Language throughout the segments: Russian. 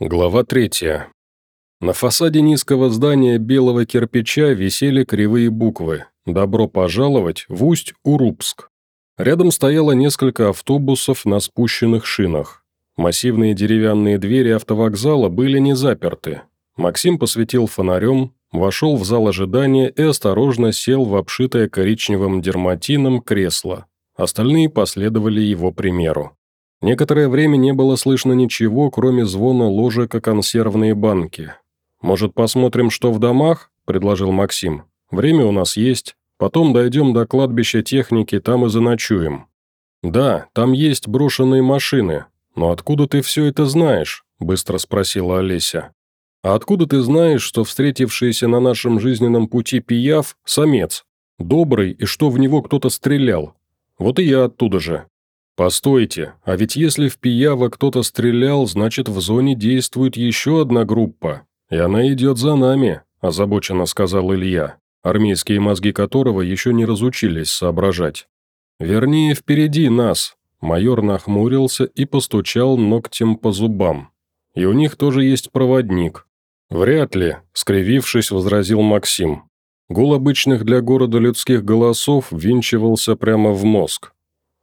Глава третья. На фасаде низкого здания белого кирпича висели кривые буквы «Добро пожаловать в Усть-Урупск». Рядом стояло несколько автобусов на спущенных шинах. Массивные деревянные двери автовокзала были не заперты. Максим посветил фонарем, вошел в зал ожидания и осторожно сел в обшитое коричневым дерматином кресло. Остальные последовали его примеру. Некоторое время не было слышно ничего, кроме звона ложек о консервные банки. «Может, посмотрим, что в домах?» – предложил Максим. «Время у нас есть. Потом дойдем до кладбища техники, там и заночуем». «Да, там есть брошенные машины. Но откуда ты все это знаешь?» – быстро спросила Олеся. «А откуда ты знаешь, что встретившийся на нашем жизненном пути пияв – самец? Добрый, и что в него кто-то стрелял? Вот и я оттуда же. «Постойте, а ведь если в Пиява кто-то стрелял, значит в зоне действует еще одна группа, и она идет за нами», – озабоченно сказал Илья, армейские мозги которого еще не разучились соображать. «Вернее, впереди нас», – майор нахмурился и постучал ногтем по зубам. «И у них тоже есть проводник». «Вряд ли», – скривившись, возразил Максим. Гул обычных для города людских голосов винчивался прямо в мозг.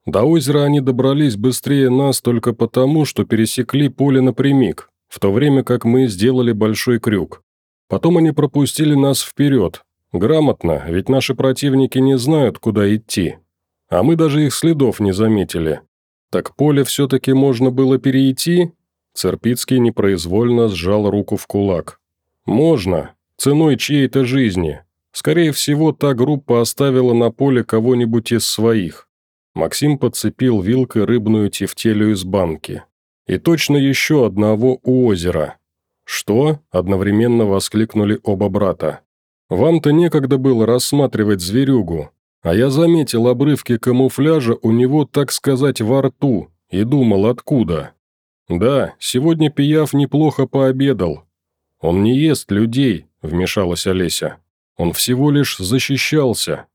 До озера они добрались быстрее нас только потому, что пересекли поле напрямик, в то время как мы сделали большой крюк. Потом они пропустили нас вперед. Грамотно, ведь наши противники не знают, куда идти. А мы даже их следов не заметили. Так поле все-таки можно было перейти? Церпицкий непроизвольно сжал руку в кулак. «Можно. Ценой чьей-то жизни. Скорее всего, та группа оставила на поле кого-нибудь из своих. Максим подцепил вилкой рыбную тефтелю из банки. «И точно еще одного у озера». «Что?» – одновременно воскликнули оба брата. «Вам-то некогда было рассматривать зверюгу, а я заметил обрывки камуфляжа у него, так сказать, во рту, и думал, откуда. Да, сегодня Пияв неплохо пообедал. Он не ест людей», – вмешалась Олеся. «Он всего лишь защищался».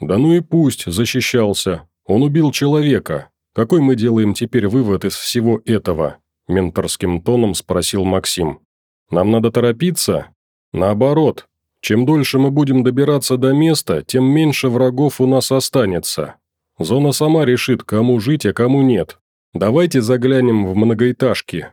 «Да ну и пусть защищался», он убил человека. Какой мы делаем теперь вывод из всего этого?» Менторским тоном спросил Максим. «Нам надо торопиться?» «Наоборот. Чем дольше мы будем добираться до места, тем меньше врагов у нас останется. Зона сама решит, кому жить, а кому нет. Давайте заглянем в многоэтажки».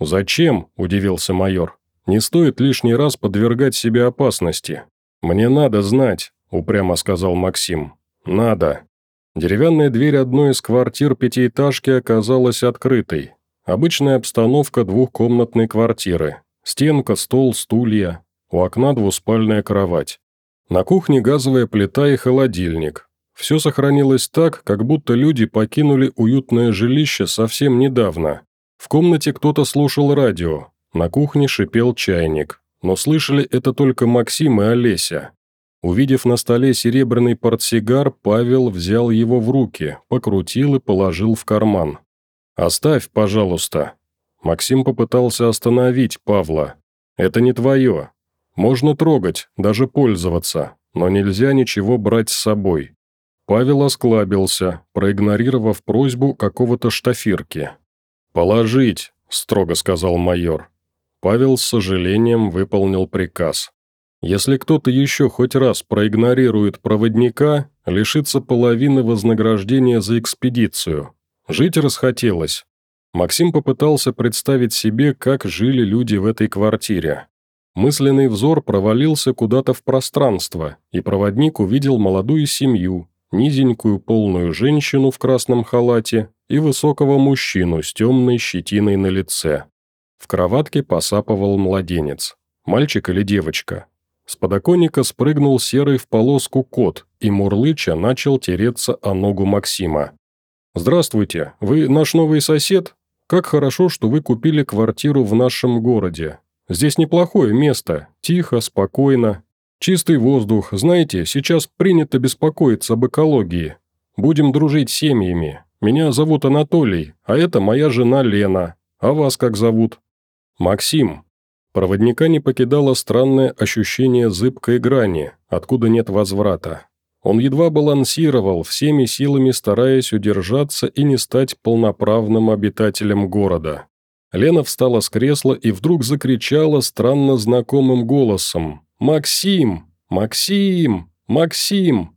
«Зачем?» – удивился майор. «Не стоит лишний раз подвергать себе опасности». «Мне надо знать», – упрямо сказал Максим. «Надо». Деревянная дверь одной из квартир пятиэтажки оказалась открытой. Обычная обстановка двухкомнатной квартиры. Стенка, стол, стулья. У окна двуспальная кровать. На кухне газовая плита и холодильник. Все сохранилось так, как будто люди покинули уютное жилище совсем недавно. В комнате кто-то слушал радио. На кухне шипел чайник. Но слышали это только Максим и Олеся. Увидев на столе серебряный портсигар, Павел взял его в руки, покрутил и положил в карман. «Оставь, пожалуйста». Максим попытался остановить Павла. «Это не твое. Можно трогать, даже пользоваться, но нельзя ничего брать с собой». Павел осклабился, проигнорировав просьбу какого-то штафирки. «Положить», – строго сказал майор. Павел с сожалением выполнил приказ. Если кто-то еще хоть раз проигнорирует проводника, лишится половины вознаграждения за экспедицию. Жить расхотелось. Максим попытался представить себе, как жили люди в этой квартире. Мысленный взор провалился куда-то в пространство, и проводник увидел молодую семью, низенькую полную женщину в красном халате и высокого мужчину с темной щетиной на лице. В кроватке посапывал младенец. Мальчик или девочка, с подоконника спрыгнул серый в полоску кот и Мурлыча начал тереться о ногу Максима. «Здравствуйте, вы наш новый сосед? Как хорошо, что вы купили квартиру в нашем городе. Здесь неплохое место, тихо, спокойно. Чистый воздух, знаете, сейчас принято беспокоиться об экологии. Будем дружить семьями. Меня зовут Анатолий, а это моя жена Лена. А вас как зовут?» «Максим», Проводника не покидало странное ощущение зыбкой грани, откуда нет возврата. Он едва балансировал, всеми силами стараясь удержаться и не стать полноправным обитателем города. Лена встала с кресла и вдруг закричала странно знакомым голосом. «Максим! Максим! Максим!»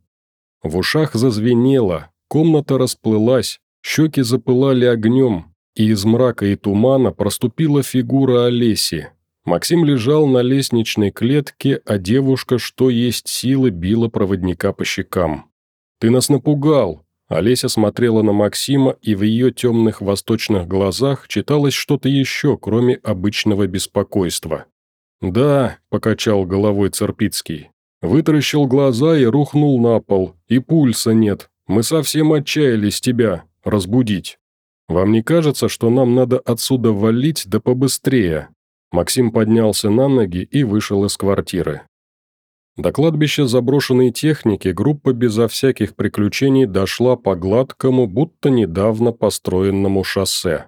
В ушах зазвенело, комната расплылась, щеки запылали огнем, и из мрака и тумана проступила фигура Олеси. Максим лежал на лестничной клетке, а девушка, что есть силы, била проводника по щекам. «Ты нас напугал!» Олеся смотрела на Максима, и в ее темных восточных глазах читалось что-то еще, кроме обычного беспокойства. «Да», – покачал головой Церпицкий. Вытаращил глаза и рухнул на пол. И пульса нет. Мы совсем отчаялись тебя разбудить. Вам не кажется, что нам надо отсюда валить да побыстрее?» Максим поднялся на ноги и вышел из квартиры. До кладбища заброшенной техники группа безо всяких приключений дошла по гладкому, будто недавно построенному шоссе.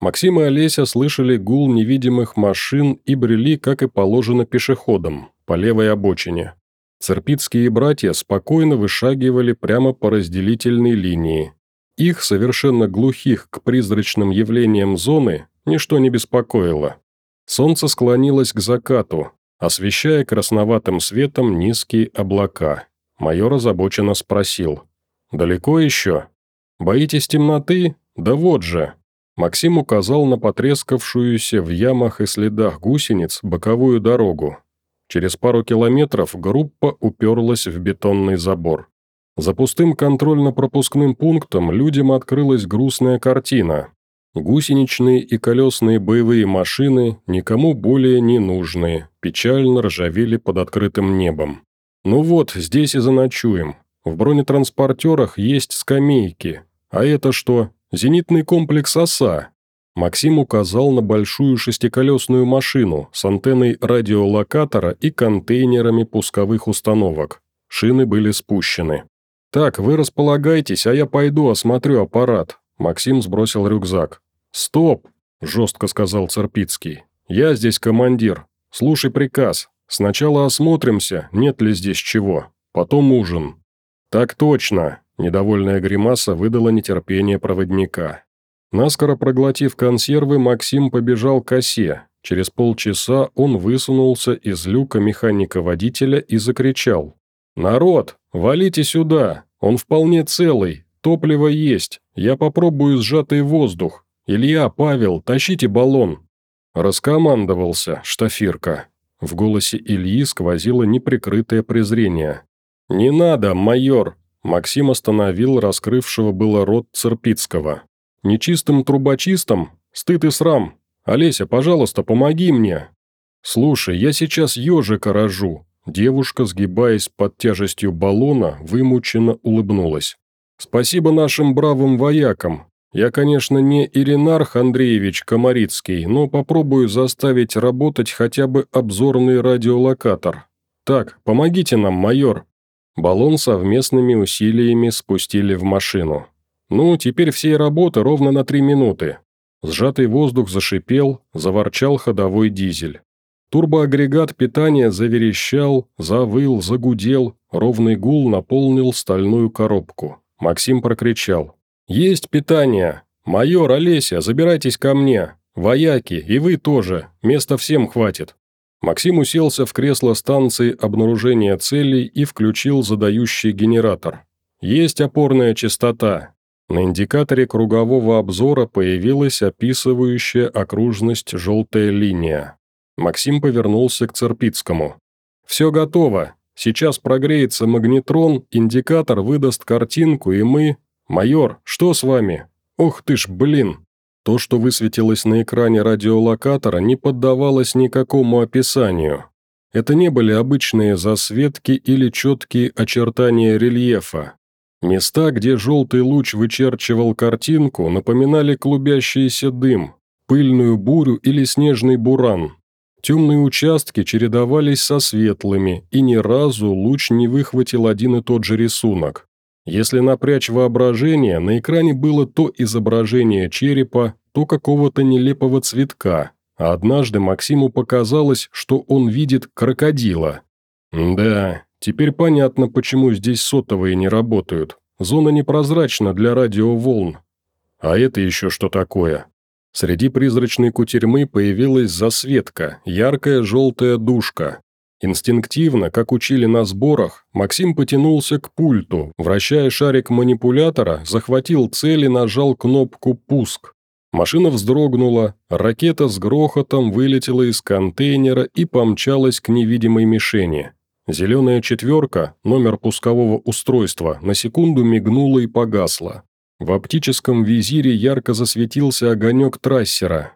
Максим и Олеся слышали гул невидимых машин и брели, как и положено пешеходам, по левой обочине. Церпицкие братья спокойно вышагивали прямо по разделительной линии. Их, совершенно глухих к призрачным явлениям зоны, ничто не беспокоило. Солнце склонилось к закату, освещая красноватым светом низкие облака. Майор озабоченно спросил. «Далеко еще? Боитесь темноты? Да вот же!» Максим указал на потрескавшуюся в ямах и следах гусениц боковую дорогу. Через пару километров группа уперлась в бетонный забор. За пустым контрольно-пропускным пунктом людям открылась грустная картина. Гусеничные и колесные боевые машины, никому более не нужные, печально ржавели под открытым небом. «Ну вот, здесь и заночуем. В бронетранспортерах есть скамейки. А это что? Зенитный комплекс «Оса». Максим указал на большую шестиколесную машину с антенной радиолокатора и контейнерами пусковых установок. Шины были спущены. «Так, вы располагайтесь, а я пойду осмотрю аппарат. Максим сбросил рюкзак. «Стоп!» – жестко сказал Церпицкий. «Я здесь командир. Слушай приказ. Сначала осмотримся, нет ли здесь чего. Потом ужин». «Так точно!» – недовольная гримаса выдала нетерпение проводника. Наскоро проглотив консервы, Максим побежал к осе. Через полчаса он высунулся из люка механика-водителя и закричал. «Народ, валите сюда! Он вполне целый, Топливо есть. Я попробую сжатый воздух. Илья, Павел, тащите баллон». Раскомандовался штафирка. В голосе Ильи сквозило неприкрытое презрение. «Не надо, майор!» Максим остановил раскрывшего было рот Церпицкого. «Нечистым трубочистом? Стыд и срам! Олеся, пожалуйста, помоги мне!» «Слушай, я сейчас ежика рожу!» Девушка, сгибаясь под тяжестью баллона, вымученно улыбнулась. Спасибо нашим бравым воякам. Я, конечно, не Иринарх Андреевич Комарицкий, но попробую заставить работать хотя бы обзорный радиолокатор. Так, помогите нам, майор». Баллон совместными усилиями спустили в машину. «Ну, теперь всей работы ровно на три минуты». Сжатый воздух зашипел, заворчал ходовой дизель. Турбоагрегат питания заверещал, завыл, загудел, ровный гул наполнил стальную коробку. Максим прокричал. «Есть питание! Майор, Олеся, забирайтесь ко мне! Вояки, и вы тоже, места всем хватит!» Максим уселся в кресло станции обнаружения целей и включил задающий генератор. «Есть опорная частота!» На индикаторе кругового обзора появилась описывающая окружность желтая линия. Максим повернулся к Церпицкому. «Все готово. Сейчас прогреется магнетрон, индикатор выдаст картинку, и мы... Майор, что с вами? Ох ты ж, блин!» То, что высветилось на экране радиолокатора, не поддавалось никакому описанию. Это не были обычные засветки или четкие очертания рельефа. Места, где желтый луч вычерчивал картинку, напоминали клубящийся дым, пыльную бурю или снежный буран. Темные участки чередовались со светлыми, и ни разу луч не выхватил один и тот же рисунок. Если напрячь воображение, на экране было то изображение черепа, то какого-то нелепого цветка, а однажды Максиму показалось, что он видит крокодила. Да, теперь понятно, почему здесь сотовые не работают. Зона непрозрачна для радиоволн. А это еще что такое? Среди призрачной кутерьмы появилась засветка, яркая желтая душка. Инстинктивно, как учили на сборах, Максим потянулся к пульту, вращая шарик манипулятора, захватил цель и нажал кнопку «Пуск». Машина вздрогнула, ракета с грохотом вылетела из контейнера и помчалась к невидимой мишени. Зеленая четверка, номер пускового устройства, на секунду мигнула и погасла. В оптическом визире ярко засветился огонек трассера.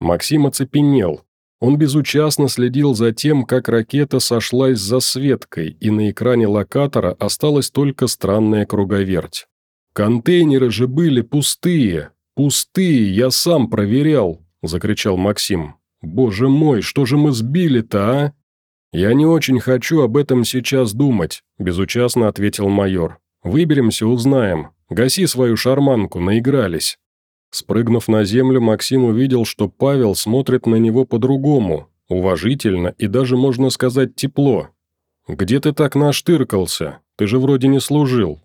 Максим оцепенел. Он безучастно следил за тем, как ракета сошлась с засветкой, и на экране локатора осталась только странная круговерть. «Контейнеры же были пустые! Пустые, я сам проверял!» – закричал Максим. «Боже мой, что же мы сбили-то, а?» «Я не очень хочу об этом сейчас думать», – безучастно ответил майор. «Выберемся, узнаем. Гаси свою шарманку, наигрались». Спрыгнув на землю, Максим увидел, что Павел смотрит на него по-другому, уважительно и даже, можно сказать, тепло. «Где ты так наштыркался? Ты же вроде не служил».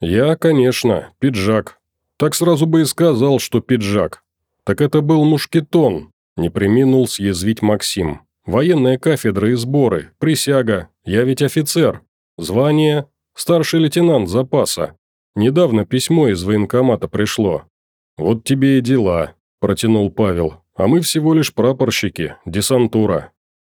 «Я, конечно, пиджак. Так сразу бы и сказал, что пиджак. Так это был мушкетон», – не приминул съязвить Максим. «Военная кафедра и сборы, присяга. Я ведь офицер. Звание – старший лейтенант запаса. Недавно письмо из военкомата пришло. Вот тебе и дела», – протянул Павел. «А мы всего лишь прапорщики, десантура».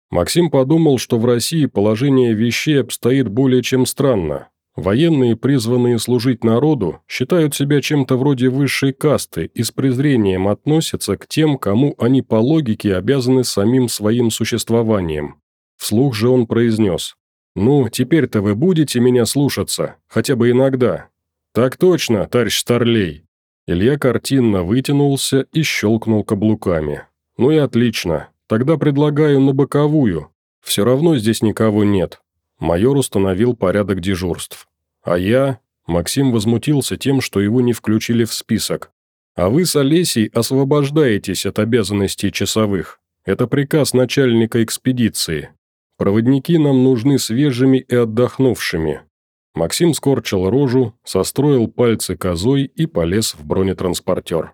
Максим подумал, что в России положение вещей обстоит более чем странно. Военные, призванные служить народу, считают себя чем-то вроде высшей касты и с презрением относятся к тем, кому они по логике обязаны самим своим существованием. Вслух же он произнес. «Ну, теперь-то вы будете меня слушаться, хотя бы иногда, «Так точно, товарищ Старлей». Илья картинно вытянулся и щелкнул каблуками. «Ну и отлично. Тогда предлагаю на боковую. Все равно здесь никого нет». Майор установил порядок дежурств. «А я...» Максим возмутился тем, что его не включили в список. «А вы с Олесей освобождаетесь от обязанностей часовых. Это приказ начальника экспедиции. Проводники нам нужны свежими и отдохнувшими. Максим скорчил рожу, состроил пальцы козой и полез в бронетранспортер.